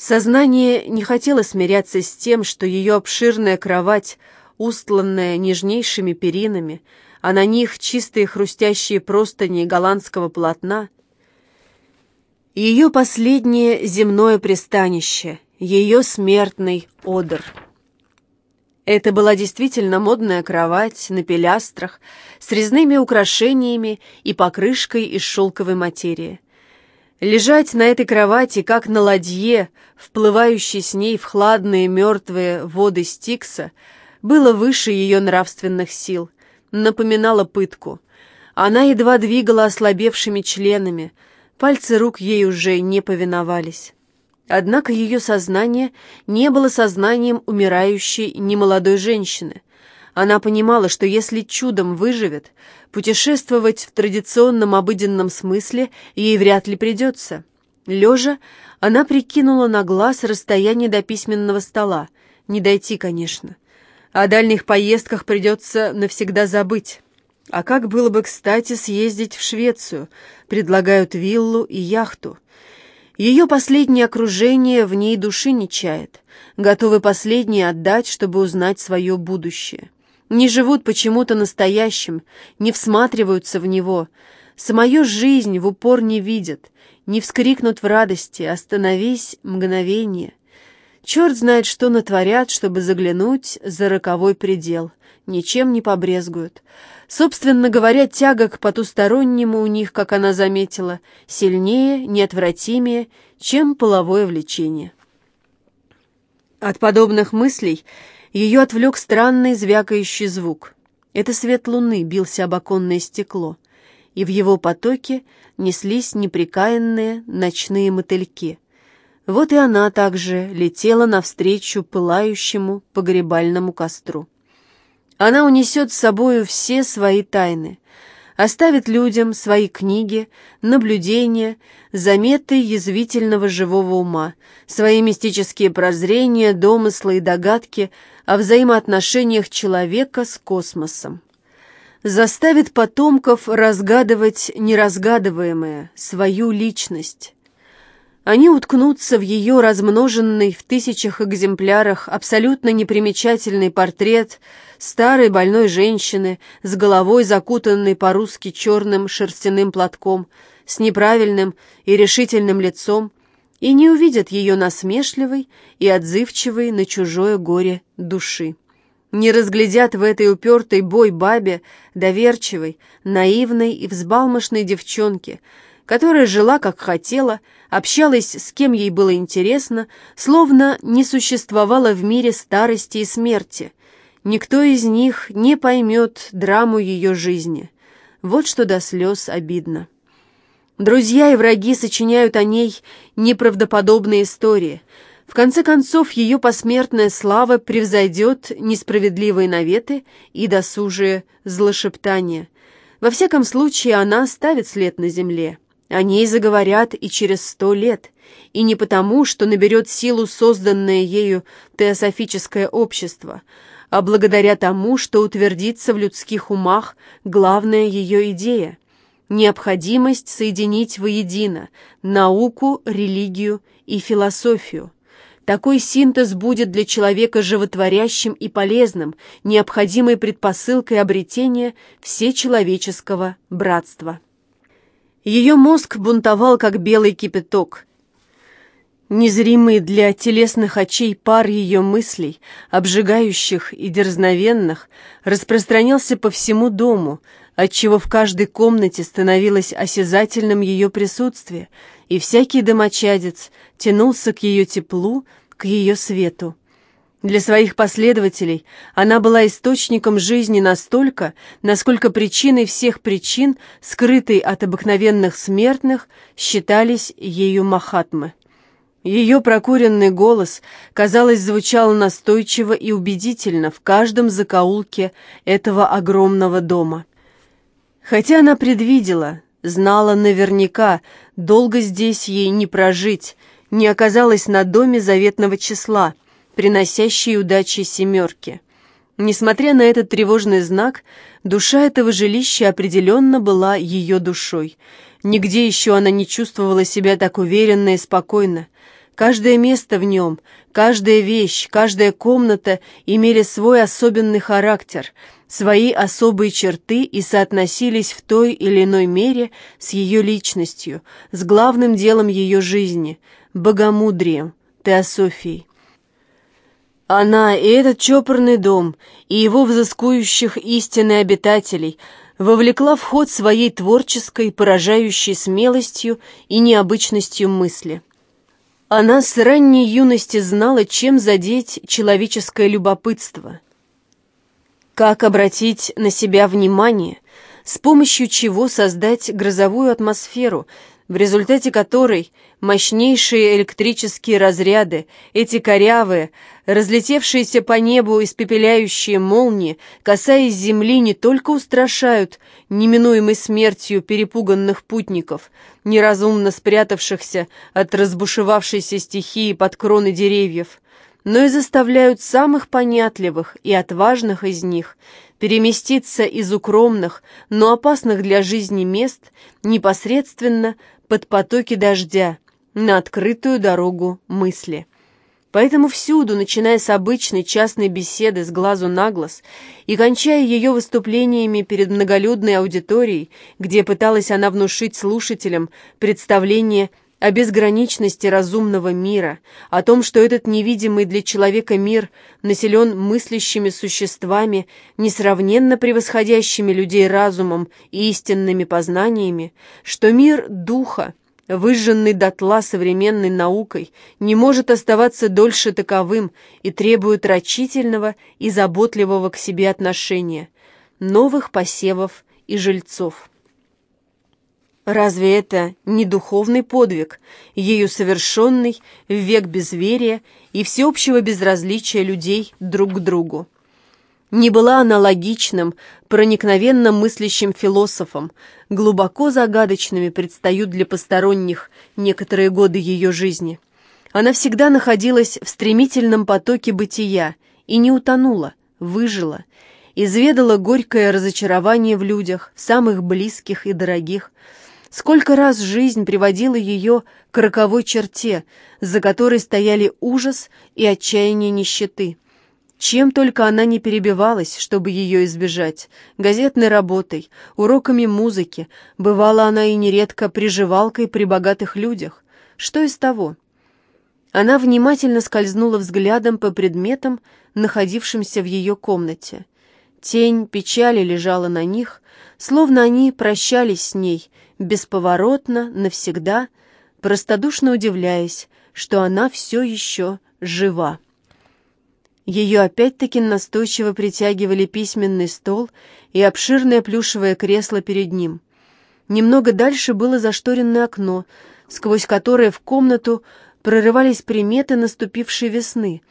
Сознание не хотело смиряться с тем, что ее обширная кровать, устланная нежнейшими перинами, а на них чистые хрустящие простыни голландского полотна, ее последнее земное пристанище, ее смертный одр. Это была действительно модная кровать на пилястрах с резными украшениями и покрышкой из шелковой материи. Лежать на этой кровати, как на ладье, вплывающей с ней в хладные мертвые воды Стикса, было выше ее нравственных сил, напоминало пытку. Она едва двигала ослабевшими членами, пальцы рук ей уже не повиновались. Однако ее сознание не было сознанием умирающей немолодой женщины. Она понимала, что если чудом выживет, путешествовать в традиционном обыденном смысле ей вряд ли придется. Лежа, она прикинула на глаз расстояние до письменного стола. Не дойти, конечно. О дальних поездках придется навсегда забыть. А как было бы кстати съездить в Швецию? Предлагают виллу и яхту. Ее последнее окружение в ней души не чает. Готовы последнее отдать, чтобы узнать свое будущее не живут почему-то настоящим, не всматриваются в него, самую жизнь в упор не видят, не вскрикнут в радости «Остановись, мгновение!» Черт знает, что натворят, чтобы заглянуть за роковой предел, ничем не побрезгуют. Собственно говоря, тяга к потустороннему у них, как она заметила, сильнее, неотвратимее, чем половое влечение. От подобных мыслей ее отвлек странный звякающий звук. Это свет луны бился об оконное стекло, и в его потоке неслись неприкаянные ночные мотыльки. Вот и она также летела навстречу пылающему погребальному костру. Она унесет с собою все свои тайны, оставит людям свои книги, наблюдения, заметы язвительного живого ума, свои мистические прозрения, домыслы и догадки о взаимоотношениях человека с космосом. Заставит потомков разгадывать неразгадываемое, свою личность. Они уткнутся в ее размноженный в тысячах экземплярах абсолютно непримечательный портрет старой больной женщины с головой, закутанной по-русски черным шерстяным платком, с неправильным и решительным лицом, и не увидят ее насмешливой и отзывчивой на чужое горе души. Не разглядят в этой упертой бой-бабе доверчивой, наивной и взбалмошной девчонке, которая жила как хотела, общалась с кем ей было интересно, словно не существовало в мире старости и смерти. Никто из них не поймет драму ее жизни. Вот что до слез обидно. Друзья и враги сочиняют о ней неправдоподобные истории. В конце концов, ее посмертная слава превзойдет несправедливые наветы и досужие злошептания. Во всяком случае, она оставит след на земле. О ней заговорят и через сто лет, и не потому, что наберет силу созданное ею теософическое общество, а благодаря тому, что утвердится в людских умах главная ее идея необходимость соединить воедино науку, религию и философию. Такой синтез будет для человека животворящим и полезным, необходимой предпосылкой обретения всечеловеческого братства. Ее мозг бунтовал, как белый кипяток. Незримый для телесных очей пар ее мыслей, обжигающих и дерзновенных, распространялся по всему дому, отчего в каждой комнате становилось осязательным ее присутствие, и всякий домочадец тянулся к ее теплу, к ее свету. Для своих последователей она была источником жизни настолько, насколько причиной всех причин, скрытой от обыкновенных смертных, считались ею Махатмы. Ее прокуренный голос, казалось, звучал настойчиво и убедительно в каждом закоулке этого огромного дома. Хотя она предвидела, знала наверняка, долго здесь ей не прожить, не оказалась на доме заветного числа, приносящей удачи семерки. Несмотря на этот тревожный знак, душа этого жилища определенно была ее душой. Нигде еще она не чувствовала себя так уверенно и спокойно. Каждое место в нем, каждая вещь, каждая комната имели свой особенный характер, свои особые черты и соотносились в той или иной мере с ее личностью, с главным делом ее жизни – богомудрием, теософией. Она и этот чопорный дом, и его взыскующих истины обитателей вовлекла в ход своей творческой, поражающей смелостью и необычностью мысли. Она с ранней юности знала, чем задеть человеческое любопытство, как обратить на себя внимание, с помощью чего создать грозовую атмосферу, в результате которой мощнейшие электрические разряды, эти корявые, разлетевшиеся по небу испепеляющие молнии, касаясь земли, не только устрашают неминуемой смертью перепуганных путников, неразумно спрятавшихся от разбушевавшейся стихии под кроны деревьев, но и заставляют самых понятливых и отважных из них переместиться из укромных, но опасных для жизни мест непосредственно под потоки дождя на открытую дорогу мысли. Поэтому всюду, начиная с обычной частной беседы с глазу на глаз и кончая ее выступлениями перед многолюдной аудиторией, где пыталась она внушить слушателям представление о безграничности разумного мира, о том, что этот невидимый для человека мир населен мыслящими существами, несравненно превосходящими людей разумом и истинными познаниями, что мир духа, выжженный дотла современной наукой, не может оставаться дольше таковым и требует рачительного и заботливого к себе отношения, новых посевов и жильцов. Разве это не духовный подвиг, ею совершенный в век безверия и всеобщего безразличия людей друг к другу? Не была она логичным, проникновенно мыслящим философом, глубоко загадочными предстают для посторонних некоторые годы ее жизни. Она всегда находилась в стремительном потоке бытия и не утонула, выжила, изведала горькое разочарование в людях, самых близких и дорогих, Сколько раз жизнь приводила ее к роковой черте, за которой стояли ужас и отчаяние нищеты. Чем только она не перебивалась, чтобы ее избежать. Газетной работой, уроками музыки, бывала она и нередко приживалкой при богатых людях. Что из того? Она внимательно скользнула взглядом по предметам, находившимся в ее комнате. Тень печали лежала на них, словно они прощались с ней, бесповоротно, навсегда, простодушно удивляясь, что она все еще жива. Ее опять-таки настойчиво притягивали письменный стол и обширное плюшевое кресло перед ним. Немного дальше было зашторенное окно, сквозь которое в комнату прорывались приметы наступившей весны,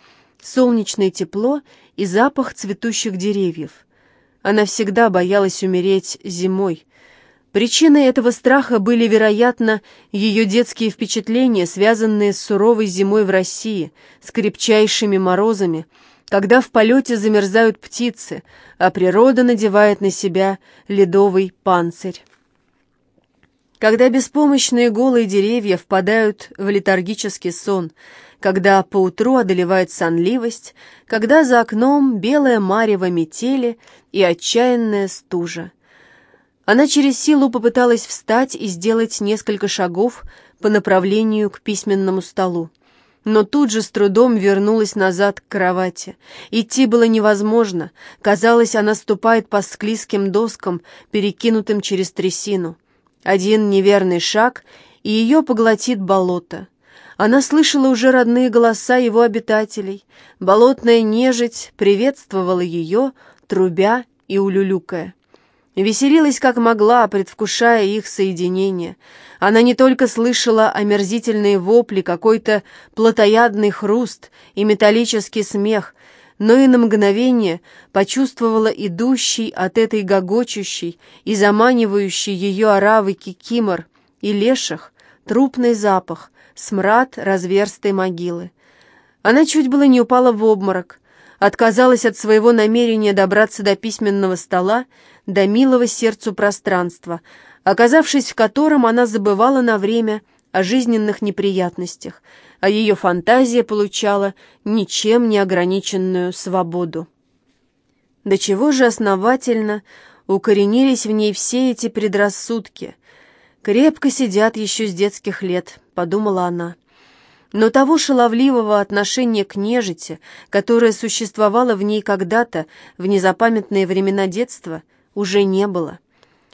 солнечное тепло и запах цветущих деревьев. Она всегда боялась умереть зимой, Причиной этого страха были, вероятно, ее детские впечатления, связанные с суровой зимой в России, с крепчайшими морозами, когда в полете замерзают птицы, а природа надевает на себя ледовый панцирь. Когда беспомощные голые деревья впадают в летаргический сон, когда поутру одолевает сонливость, когда за окном белое марево метели и отчаянная стужа. Она через силу попыталась встать и сделать несколько шагов по направлению к письменному столу. Но тут же с трудом вернулась назад к кровати. Идти было невозможно. Казалось, она ступает по склизким доскам, перекинутым через трясину. Один неверный шаг, и ее поглотит болото. Она слышала уже родные голоса его обитателей. Болотная нежить приветствовала ее, трубя и улюлюкая. Веселилась как могла, предвкушая их соединение. Она не только слышала омерзительные вопли, какой-то плотоядный хруст и металлический смех, но и на мгновение почувствовала идущий от этой гогочущей и заманивающей ее оравы кикимор и леших трупный запах, смрад разверстой могилы. Она чуть было не упала в обморок, отказалась от своего намерения добраться до письменного стола, до милого сердцу пространства, оказавшись в котором она забывала на время о жизненных неприятностях, а ее фантазия получала ничем не ограниченную свободу. До чего же основательно укоренились в ней все эти предрассудки. Крепко сидят еще с детских лет, подумала она. Но того шаловливого отношения к нежити, которое существовало в ней когда-то, в незапамятные времена детства, уже не было.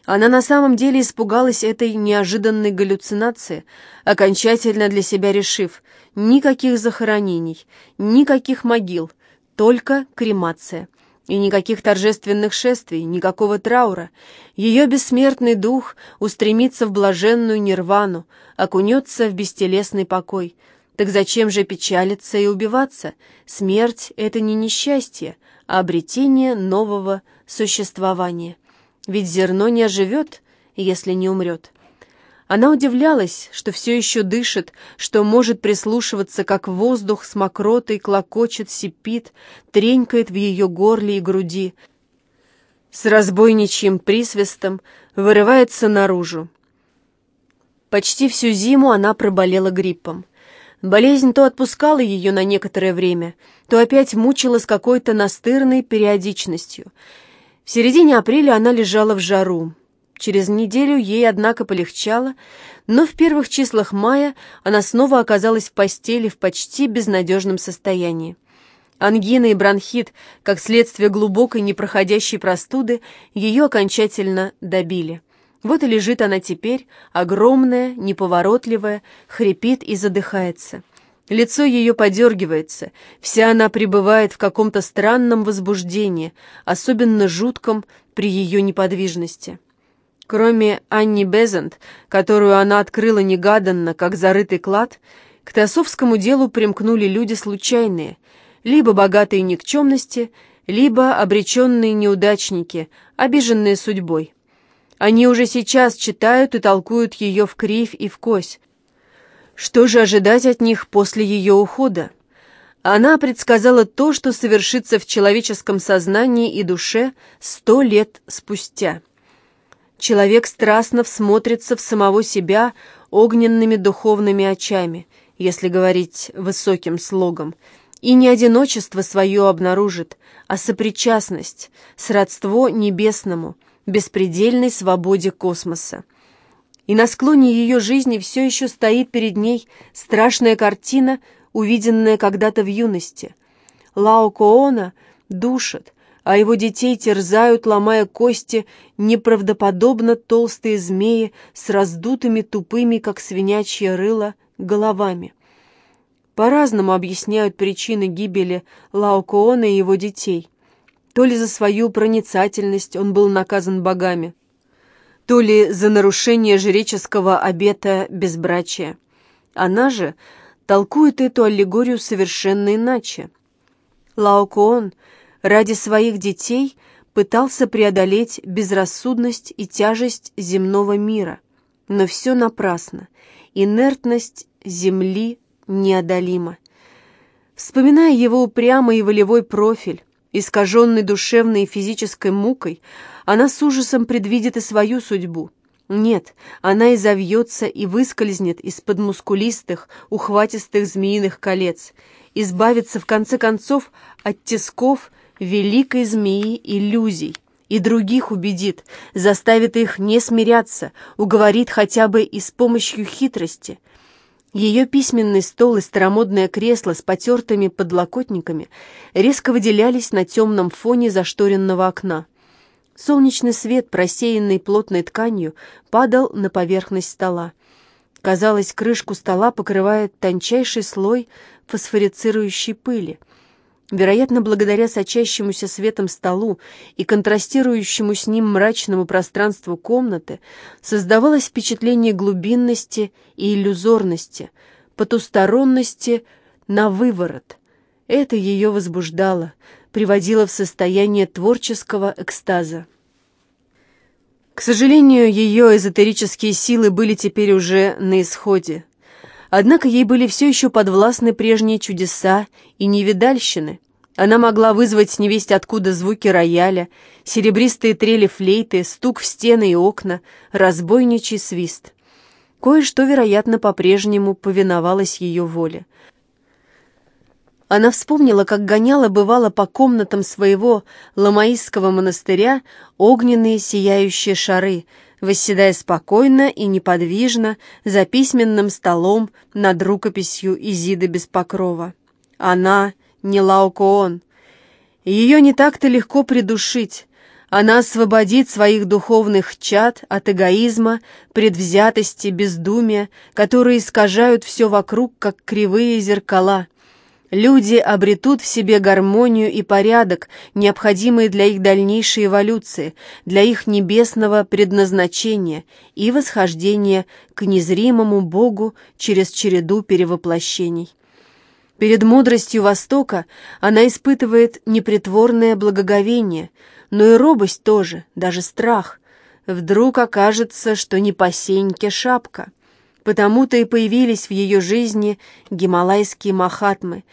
Она на самом деле испугалась этой неожиданной галлюцинации, окончательно для себя решив, никаких захоронений, никаких могил, только кремация. И никаких торжественных шествий, никакого траура. Ее бессмертный дух устремится в блаженную нирвану, окунется в бестелесный покой. Так зачем же печалиться и убиваться? Смерть — это не несчастье, а обретение нового существования. Ведь зерно не оживет, если не умрет. Она удивлялась, что все еще дышит, что может прислушиваться, как воздух с мокротой клокочет, сипит, тренькает в ее горле и груди. С разбойничьим присвистом вырывается наружу. Почти всю зиму она проболела гриппом. Болезнь то отпускала ее на некоторое время, то опять мучила с какой-то настырной периодичностью. В середине апреля она лежала в жару. Через неделю ей, однако, полегчало, но в первых числах мая она снова оказалась в постели в почти безнадежном состоянии. Ангина и бронхит, как следствие глубокой непроходящей простуды, ее окончательно добили. Вот и лежит она теперь, огромная, неповоротливая, хрипит и задыхается. Лицо ее подергивается, вся она пребывает в каком-то странном возбуждении, особенно жутком при ее неподвижности. Кроме Анни Безант, которую она открыла негаданно, как зарытый клад, к Тасовскому делу примкнули люди случайные, либо богатые никчемности, либо обреченные неудачники, обиженные судьбой. Они уже сейчас читают и толкуют ее в кривь и в кось. Что же ожидать от них после ее ухода? Она предсказала то, что совершится в человеческом сознании и душе сто лет спустя. Человек страстно всмотрится в самого себя огненными духовными очами, если говорить высоким слогом, и не одиночество свое обнаружит, а сопричастность, сродство небесному, беспредельной свободе космоса. И на склоне ее жизни все еще стоит перед ней страшная картина, увиденная когда-то в юности. Лао Коона душат, а его детей терзают, ломая кости, неправдоподобно толстые змеи с раздутыми тупыми, как свинячье рыло, головами. По-разному объясняют причины гибели Лаокоона и его детей. То ли за свою проницательность он был наказан богами, то ли за нарушение жреческого обета безбрачия. Она же толкует эту аллегорию совершенно иначе. Лаокоон — ради своих детей пытался преодолеть безрассудность и тяжесть земного мира. Но все напрасно. Инертность земли неодолима. Вспоминая его упрямый и волевой профиль, искаженный душевной и физической мукой, она с ужасом предвидит и свою судьбу. Нет, она изовьется и выскользнет из-под мускулистых, ухватистых змеиных колец, избавится в конце концов от тисков великой змеи иллюзий и других убедит, заставит их не смиряться, уговорит хотя бы и с помощью хитрости. Ее письменный стол и старомодное кресло с потертыми подлокотниками резко выделялись на темном фоне зашторенного окна. Солнечный свет, просеянный плотной тканью, падал на поверхность стола. Казалось, крышку стола покрывает тончайший слой фосфорицирующей пыли — Вероятно, благодаря сочащемуся светом столу и контрастирующему с ним мрачному пространству комнаты создавалось впечатление глубинности и иллюзорности, потусторонности на выворот. Это ее возбуждало, приводило в состояние творческого экстаза. К сожалению, ее эзотерические силы были теперь уже на исходе. Однако ей были все еще подвластны прежние чудеса и невидальщины. Она могла вызвать невесть откуда звуки рояля, серебристые трели флейты, стук в стены и окна, разбойничий свист. Кое-что, вероятно, по-прежнему повиновалось ее воле. Она вспомнила, как гоняла бывало по комнатам своего ламаистского монастыря огненные сияющие шары, восседая спокойно и неподвижно за письменным столом над рукописью Изиды Беспокрова. Она не Лаокоон. Ее не так-то легко придушить, она освободит своих духовных чад от эгоизма, предвзятости, бездумия, которые искажают все вокруг, как кривые зеркала. Люди обретут в себе гармонию и порядок, необходимые для их дальнейшей эволюции, для их небесного предназначения и восхождения к незримому Богу через череду перевоплощений. Перед мудростью Востока она испытывает непритворное благоговение – но и робость тоже, даже страх. Вдруг окажется, что не по сеньке шапка. Потому-то и появились в ее жизни гималайские махатмы,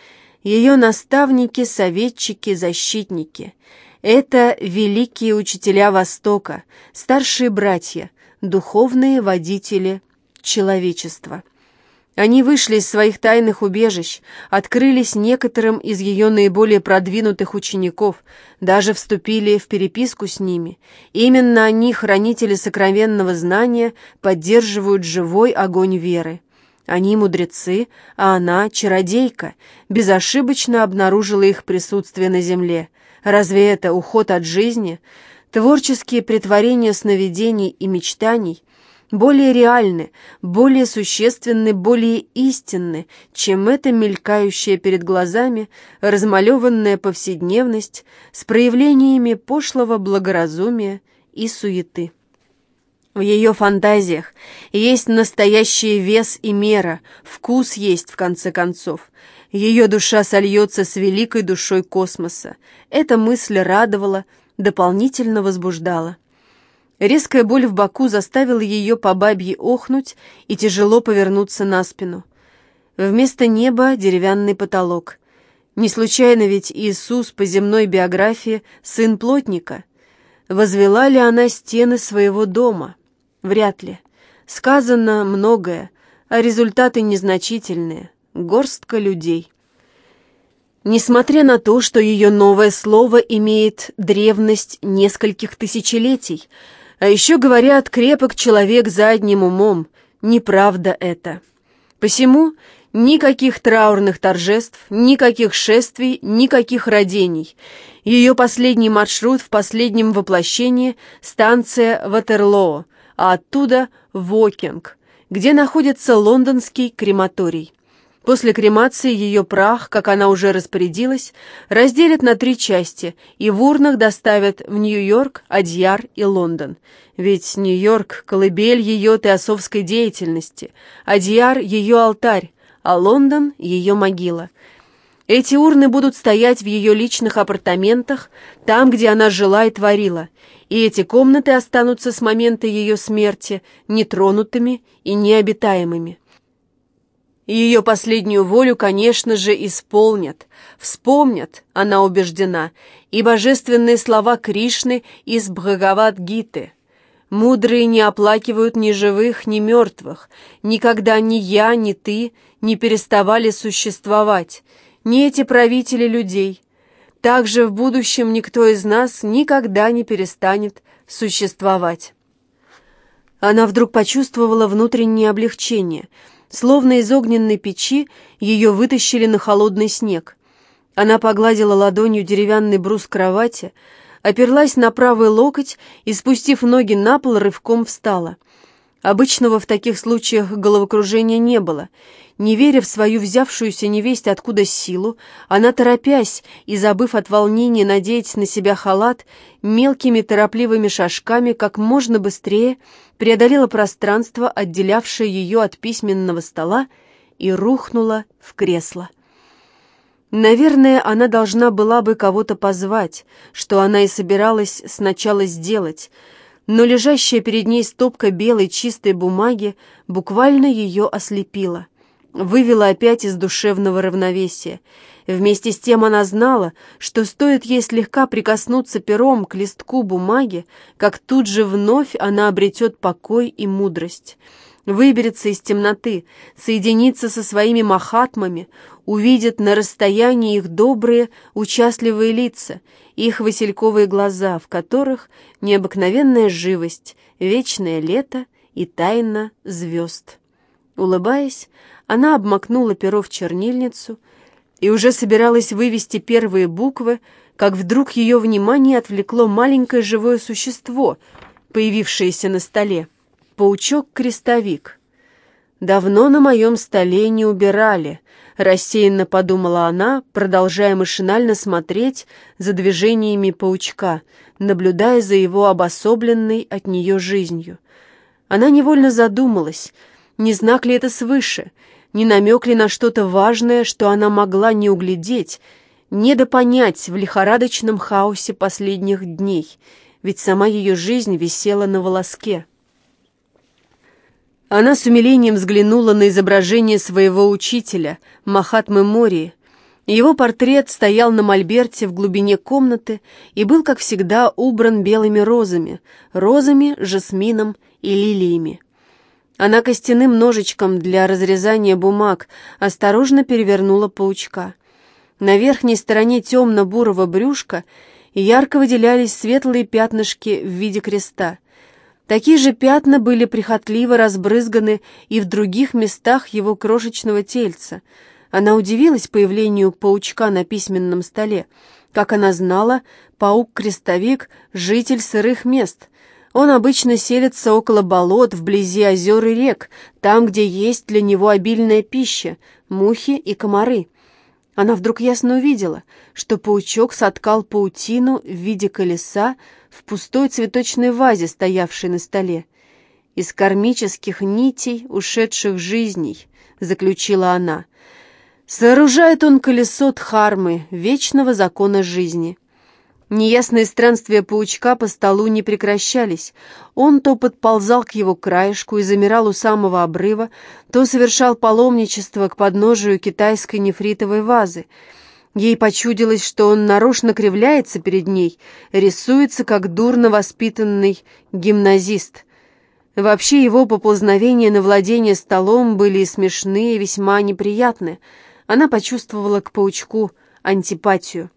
ее наставники, советчики, защитники. Это великие учителя Востока, старшие братья, духовные водители человечества. Они вышли из своих тайных убежищ, открылись некоторым из ее наиболее продвинутых учеников, даже вступили в переписку с ними. Именно они, хранители сокровенного знания, поддерживают живой огонь веры. Они мудрецы, а она, чародейка, безошибочно обнаружила их присутствие на земле. Разве это уход от жизни? Творческие притворения сновидений и мечтаний – более реальны, более существенны, более истинны, чем эта мелькающая перед глазами размалеванная повседневность с проявлениями пошлого благоразумия и суеты. В ее фантазиях есть настоящий вес и мера, вкус есть, в конце концов. Ее душа сольется с великой душой космоса. Эта мысль радовала, дополнительно возбуждала. Резкая боль в боку заставила ее по бабье охнуть и тяжело повернуться на спину. Вместо неба деревянный потолок. Не случайно ведь Иисус по земной биографии сын плотника. Возвела ли она стены своего дома? Вряд ли. Сказано многое, а результаты незначительные. Горстка людей. Несмотря на то, что ее новое слово имеет древность нескольких тысячелетий, а еще говорят, крепок человек задним умом. Неправда это. Посему никаких траурных торжеств, никаких шествий, никаких родений. Ее последний маршрут в последнем воплощении – станция Ватерлоо, а оттуда – Вокинг, где находится лондонский крематорий. После кремации ее прах, как она уже распорядилась, разделят на три части и в урнах доставят в Нью-Йорк, Адьяр и Лондон. Ведь Нью-Йорк — колыбель ее теософской деятельности, Адьяр — ее алтарь, а Лондон — ее могила. Эти урны будут стоять в ее личных апартаментах, там, где она жила и творила, и эти комнаты останутся с момента ее смерти нетронутыми и необитаемыми. Ее последнюю волю, конечно же, исполнят, вспомнят, она убеждена, и божественные слова Кришны из Бхагавад-гиты. Мудрые не оплакивают ни живых, ни мертвых. Никогда ни я, ни ты не переставали существовать, ни эти правители людей. Также в будущем никто из нас никогда не перестанет существовать. Она вдруг почувствовала внутреннее облегчение — Словно из огненной печи ее вытащили на холодный снег. Она погладила ладонью деревянный брус кровати, оперлась на правый локоть и, спустив ноги на пол, рывком встала. Обычного в таких случаях головокружения не было. Не веря в свою взявшуюся невесть откуда силу, она, торопясь и забыв от волнения надеть на себя халат, мелкими торопливыми шажками как можно быстрее преодолела пространство, отделявшее ее от письменного стола, и рухнула в кресло. Наверное, она должна была бы кого-то позвать, что она и собиралась сначала сделать, но лежащая перед ней стопка белой чистой бумаги буквально ее ослепила, вывела опять из душевного равновесия — Вместе с тем она знала, что стоит ей слегка прикоснуться пером к листку бумаги, как тут же вновь она обретет покой и мудрость. выберется из темноты, соединится со своими махатмами, увидит на расстоянии их добрые, участливые лица, их васильковые глаза, в которых необыкновенная живость, вечное лето и тайна звезд. Улыбаясь, она обмакнула перо в чернильницу и уже собиралась вывести первые буквы, как вдруг ее внимание отвлекло маленькое живое существо, появившееся на столе. Паучок-крестовик. «Давно на моем столе не убирали», — рассеянно подумала она, продолжая машинально смотреть за движениями паучка, наблюдая за его обособленной от нее жизнью. Она невольно задумалась, не знак ли это свыше, не намек ли на что-то важное, что она могла не углядеть, недопонять в лихорадочном хаосе последних дней, ведь сама ее жизнь висела на волоске. Она с умилением взглянула на изображение своего учителя, Махатмы Мори. Его портрет стоял на мольберте в глубине комнаты и был, как всегда, убран белыми розами, розами, жасмином и лилиями. Она костяным ножичком для разрезания бумаг осторожно перевернула паучка. На верхней стороне темно-бурого брюшка ярко выделялись светлые пятнышки в виде креста. Такие же пятна были прихотливо разбрызганы и в других местах его крошечного тельца. Она удивилась появлению паучка на письменном столе. Как она знала, паук-крестовик — житель сырых мест. Он обычно селится около болот, вблизи озер и рек, там, где есть для него обильная пища — мухи и комары. Она вдруг ясно увидела, что паучок соткал паутину в виде колеса, в пустой цветочной вазе, стоявшей на столе. «Из кармических нитей ушедших жизней», — заключила она. «Сооружает он колесо Дхармы, вечного закона жизни». Неясные странствия паучка по столу не прекращались. Он то подползал к его краешку и замирал у самого обрыва, то совершал паломничество к подножию китайской нефритовой вазы — Ей почудилось, что он нарочно кривляется перед ней, рисуется как дурно воспитанный гимназист. Вообще его поползновения на владение столом были и смешные, и весьма неприятны. Она почувствовала к паучку антипатию.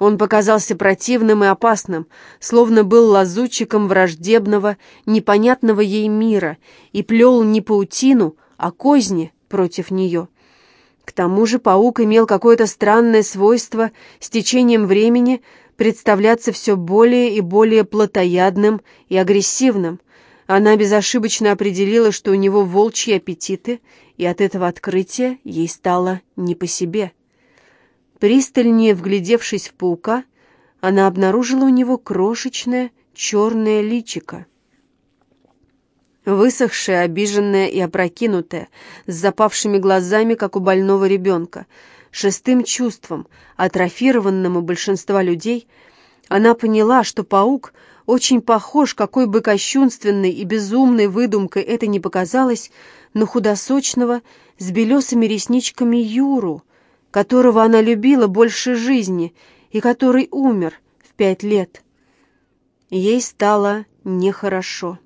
Он показался противным и опасным, словно был лазутчиком враждебного, непонятного ей мира и плел не паутину, а козни против нее. К тому же паук имел какое-то странное свойство с течением времени представляться все более и более плотоядным и агрессивным. Она безошибочно определила, что у него волчьи аппетиты, и от этого открытия ей стало не по себе. Пристальнее вглядевшись в паука, она обнаружила у него крошечное черное личико. Высохшая, обиженная и опрокинутая, с запавшими глазами, как у больного ребенка, шестым чувством, атрофированным у большинства людей, она поняла, что паук очень похож, какой бы кощунственной и безумной выдумкой это ни показалось, на худосочного с белесыми ресничками Юру, которого она любила больше жизни и который умер в пять лет. Ей стало нехорошо.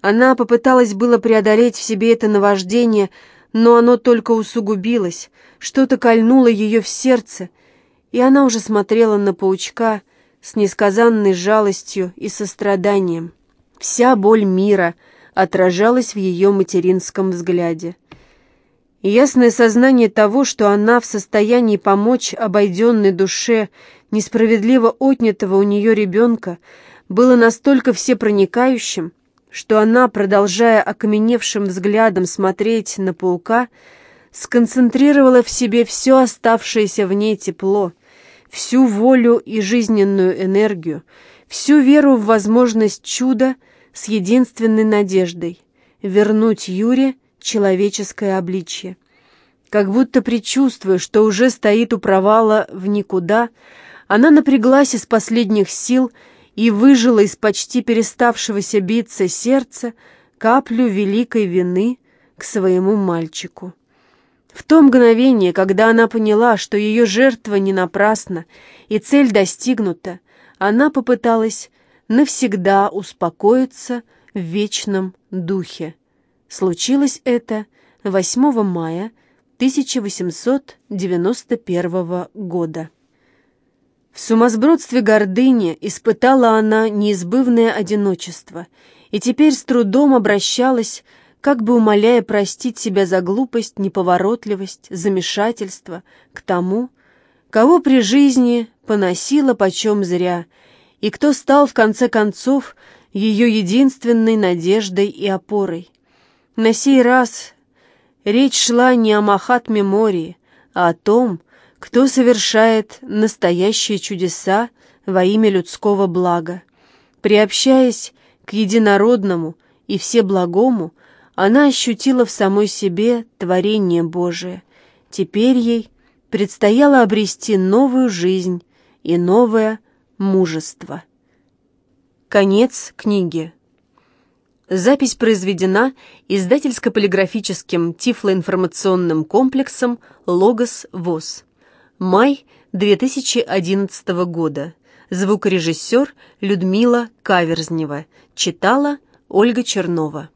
Она попыталась было преодолеть в себе это наваждение, но оно только усугубилось, что-то кольнуло ее в сердце, и она уже смотрела на паучка с несказанной жалостью и состраданием. Вся боль мира отражалась в ее материнском взгляде. Ясное сознание того, что она в состоянии помочь обойденной душе несправедливо отнятого у нее ребенка, было настолько всепроникающим, что она, продолжая окаменевшим взглядом смотреть на паука, сконцентрировала в себе все оставшееся в ней тепло, всю волю и жизненную энергию, всю веру в возможность чуда с единственной надеждой — вернуть Юре человеческое обличье. Как будто предчувствуя, что уже стоит у провала в никуда, она напряглась из последних сил — и выжила из почти переставшегося биться сердца каплю великой вины к своему мальчику. В то мгновение, когда она поняла, что ее жертва не напрасна и цель достигнута, она попыталась навсегда успокоиться в вечном духе, Случилось это 8 мая 1891 года. В сумасбродстве гордыни испытала она неизбывное одиночество и теперь с трудом обращалась, как бы умоляя простить себя за глупость, неповоротливость, замешательство, к тому, кого при жизни поносила почем зря, и кто стал, в конце концов, ее единственной надеждой и опорой. На сей раз речь шла не о Махатме Мории, а о том, кто совершает настоящие чудеса во имя людского блага. Приобщаясь к единородному и всеблагому, она ощутила в самой себе творение Божие. Теперь ей предстояло обрести новую жизнь и новое мужество. Конец книги. Запись произведена издательско-полиграфическим тифлоинформационным комплексом «Логос ВОЗ». Май 2011 года. Звукорежиссер Людмила Каверзнева. Читала Ольга Чернова.